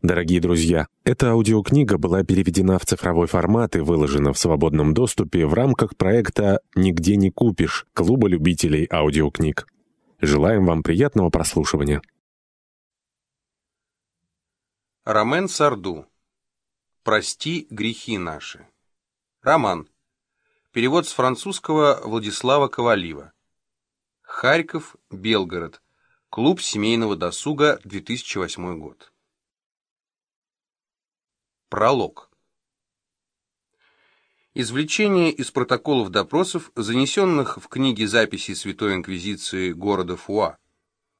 Дорогие друзья, эта аудиокнига была переведена в цифровой формат и выложена в свободном доступе в рамках проекта «Нигде не купишь» Клуба любителей аудиокниг. Желаем вам приятного прослушивания. Ромен Сарду. «Прости грехи наши». Роман. Перевод с французского Владислава Ковалива. Харьков, Белгород. Клуб семейного досуга, 2008 год. Пролог. Извлечение из протоколов допросов, занесенных в книги записей Святой Инквизиции города Фуа.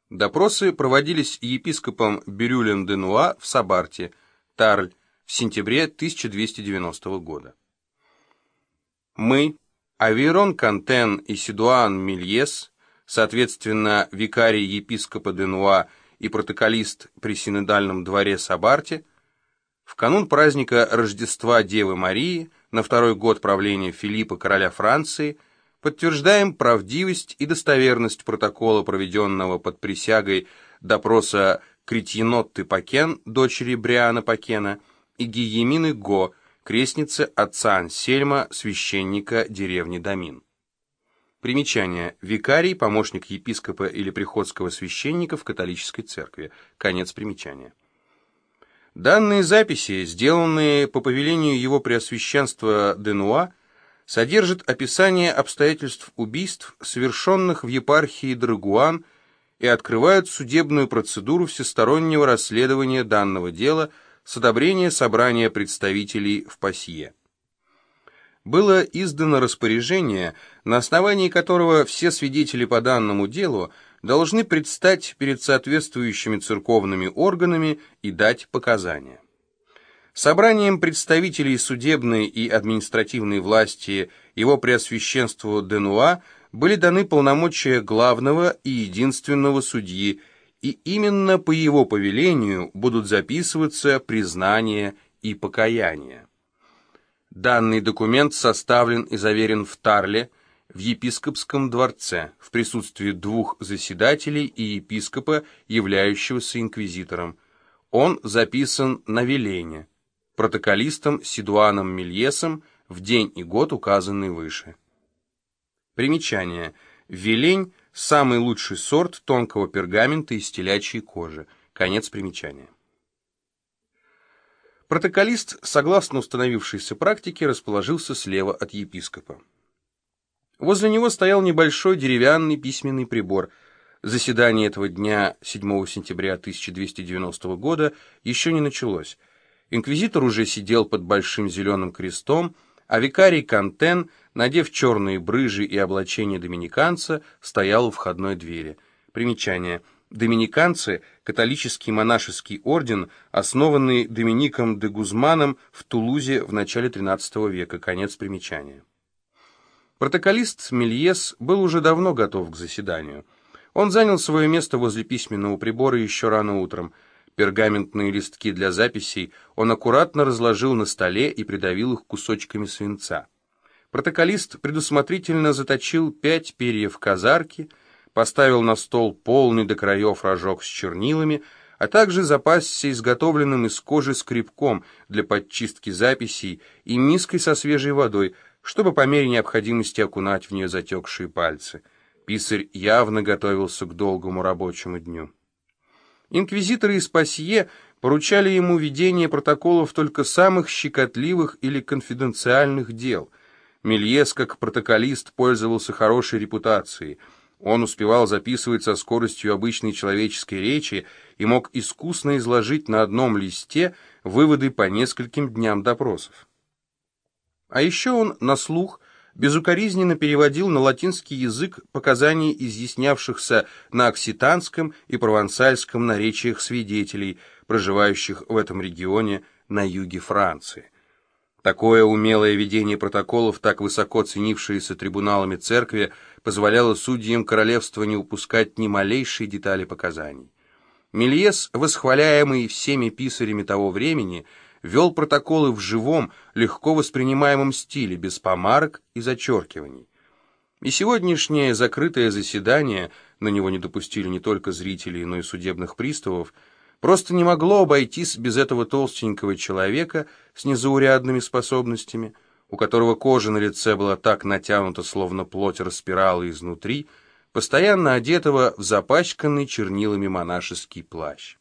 Допросы проводились епископом Бирюлем де Нуа в Сабарте, Тарль, в сентябре 1290 года. Мы, Аверон Кантен и Сидуан Мильес, соответственно, викарий епископа де Нуа и протоколист при синодальном дворе Сабарте, в канун праздника Рождества Девы Марии, на второй год правления Филиппа, короля Франции, подтверждаем правдивость и достоверность протокола, проведенного под присягой допроса Кретьенотты Пакен, дочери Бриана Пакена, и Гиемины Го, крестницы отца Ансельма, священника деревни Дамин. Примечание. Викарий, помощник епископа или приходского священника в католической церкви. Конец примечания. Данные записи, сделанные по повелению его преосвященства Денуа, содержат описание обстоятельств убийств, совершенных в епархии Драгуан, и открывают судебную процедуру всестороннего расследования данного дела с одобрения собрания представителей в Пасье. Было издано распоряжение, на основании которого все свидетели по данному делу должны предстать перед соответствующими церковными органами и дать показания. Собранием представителей судебной и административной власти его преосвященству Денуа были даны полномочия главного и единственного судьи, и именно по его повелению будут записываться признания и покаяния. Данный документ составлен и заверен в Тарле, в епископском дворце в присутствии двух заседателей и епископа, являющегося инквизитором. Он записан на Велене, протоколистом Сидуаном Мельесом в день и год, указанный выше. Примечание. Велень – самый лучший сорт тонкого пергамента из телячьей кожи. Конец примечания. Протоколист, согласно установившейся практике, расположился слева от епископа. Возле него стоял небольшой деревянный письменный прибор. Заседание этого дня, 7 сентября 1290 года, еще не началось. Инквизитор уже сидел под большим зеленым крестом, а викарий Кантен, надев черные брыжи и облачение доминиканца, стоял у входной двери. Примечание. Доминиканцы – католический монашеский орден, основанный Домиником де Гузманом в Тулузе в начале XIII века. Конец примечания. Протоколист Мельес был уже давно готов к заседанию. Он занял свое место возле письменного прибора еще рано утром. Пергаментные листки для записей он аккуратно разложил на столе и придавил их кусочками свинца. Протоколист предусмотрительно заточил пять перьев казарки, поставил на стол полный до краев рожок с чернилами, а также запасся изготовленным из кожи скребком для подчистки записей и миской со свежей водой – чтобы по мере необходимости окунать в нее затекшие пальцы. Писарь явно готовился к долгому рабочему дню. Инквизиторы из Пассие поручали ему ведение протоколов только самых щекотливых или конфиденциальных дел. Мельес, как протоколист, пользовался хорошей репутацией. Он успевал записывать со скоростью обычной человеческой речи и мог искусно изложить на одном листе выводы по нескольким дням допросов. А еще он на слух безукоризненно переводил на латинский язык показания изъяснявшихся на окситанском и провансальском наречиях свидетелей, проживающих в этом регионе на юге Франции. Такое умелое ведение протоколов, так высоко ценившееся трибуналами церкви, позволяло судьям королевства не упускать ни малейшей детали показаний. Мельес, восхваляемый всеми писарями того времени, вел протоколы в живом, легко воспринимаемом стиле, без помарок и зачеркиваний. И сегодняшнее закрытое заседание, на него не допустили не только зрителей, но и судебных приставов, просто не могло обойтись без этого толстенького человека с незаурядными способностями, у которого кожа на лице была так натянута, словно плоть распирала изнутри, постоянно одетого в запачканный чернилами монашеский плащ.